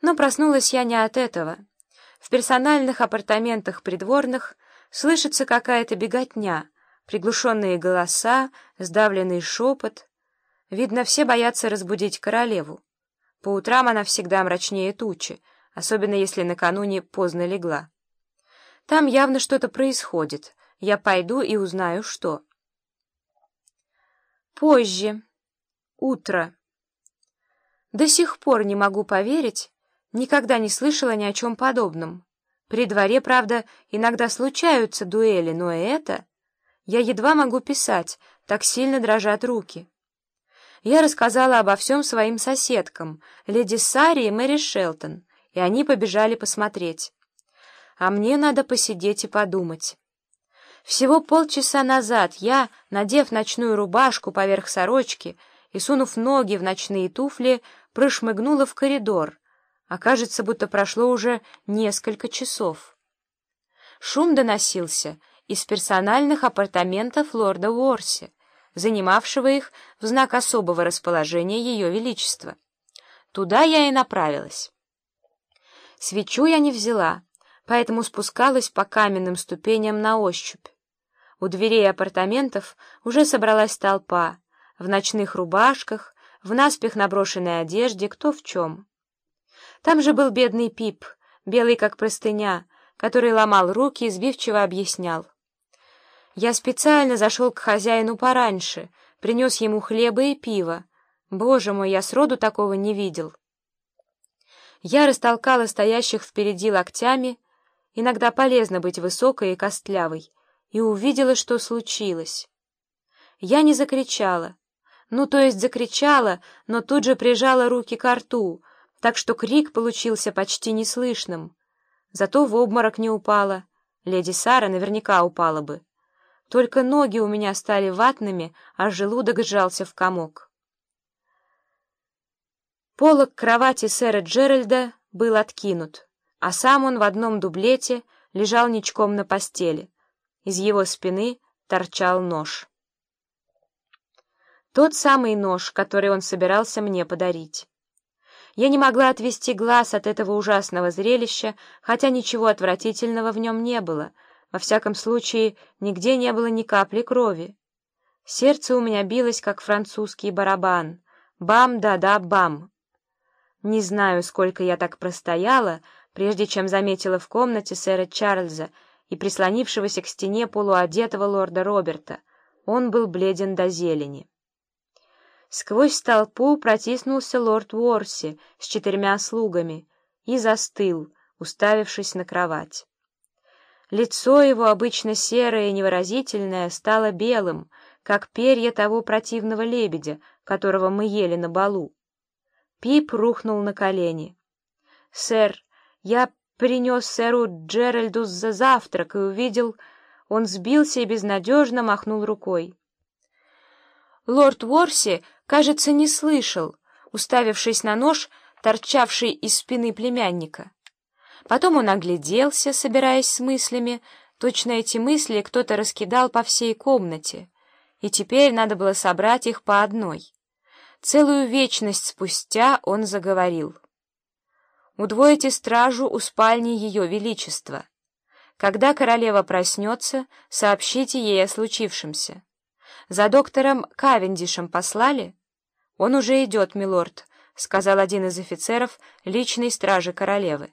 Но проснулась я не от этого. В персональных апартаментах придворных слышится какая-то беготня, приглушенные голоса, сдавленный шепот. Видно, все боятся разбудить королеву. По утрам она всегда мрачнее тучи, особенно если накануне поздно легла. Там явно что-то происходит. Я пойду и узнаю, что. Позже. Утро. До сих пор не могу поверить, Никогда не слышала ни о чем подобном. При дворе, правда, иногда случаются дуэли, но это... Я едва могу писать, так сильно дрожат руки. Я рассказала обо всем своим соседкам, леди Саре и Мэри Шелтон, и они побежали посмотреть. А мне надо посидеть и подумать. Всего полчаса назад я, надев ночную рубашку поверх сорочки и сунув ноги в ночные туфли, прошмыгнула в коридор, Окажется, будто прошло уже несколько часов. Шум доносился из персональных апартаментов лорда Уорси, занимавшего их в знак особого расположения Ее Величества. Туда я и направилась. Свечу я не взяла, поэтому спускалась по каменным ступеням на ощупь. У дверей апартаментов уже собралась толпа, в ночных рубашках, в наспех наброшенной одежде, кто в чем. Там же был бедный Пип, белый как простыня, который ломал руки и сбивчиво объяснял. Я специально зашел к хозяину пораньше, принес ему хлеба и пиво. Боже мой, я сроду такого не видел. Я растолкала стоящих впереди локтями, иногда полезно быть высокой и костлявой, и увидела, что случилось. Я не закричала. Ну, то есть закричала, но тут же прижала руки к рту, так что крик получился почти неслышным. Зато в обморок не упала. Леди Сара наверняка упала бы. Только ноги у меня стали ватными, а желудок сжался в комок. Полок кровати сэра Джеральда был откинут, а сам он в одном дублете лежал ничком на постели. Из его спины торчал нож. Тот самый нож, который он собирался мне подарить. Я не могла отвести глаз от этого ужасного зрелища, хотя ничего отвратительного в нем не было. Во всяком случае, нигде не было ни капли крови. Сердце у меня билось, как французский барабан. Бам-да-да-бам. Не знаю, сколько я так простояла, прежде чем заметила в комнате сэра Чарльза и прислонившегося к стене полуодетого лорда Роберта. Он был бледен до зелени. Сквозь толпу протиснулся лорд Уорси с четырьмя слугами и застыл, уставившись на кровать. Лицо его, обычно серое и невыразительное, стало белым, как перья того противного лебедя, которого мы ели на балу. Пип рухнул на колени. «Сэр, я принес сэру Джеральду за завтрак и увидел...» Он сбился и безнадежно махнул рукой. Лорд Уорси, кажется, не слышал, уставившись на нож, торчавший из спины племянника. Потом он огляделся, собираясь с мыслями. Точно эти мысли кто-то раскидал по всей комнате, и теперь надо было собрать их по одной. Целую вечность спустя он заговорил. «Удвойте стражу у спальни Ее Величества. Когда королева проснется, сообщите ей о случившемся». «За доктором Кавендишем послали?» «Он уже идет, милорд», — сказал один из офицеров личной стражи королевы.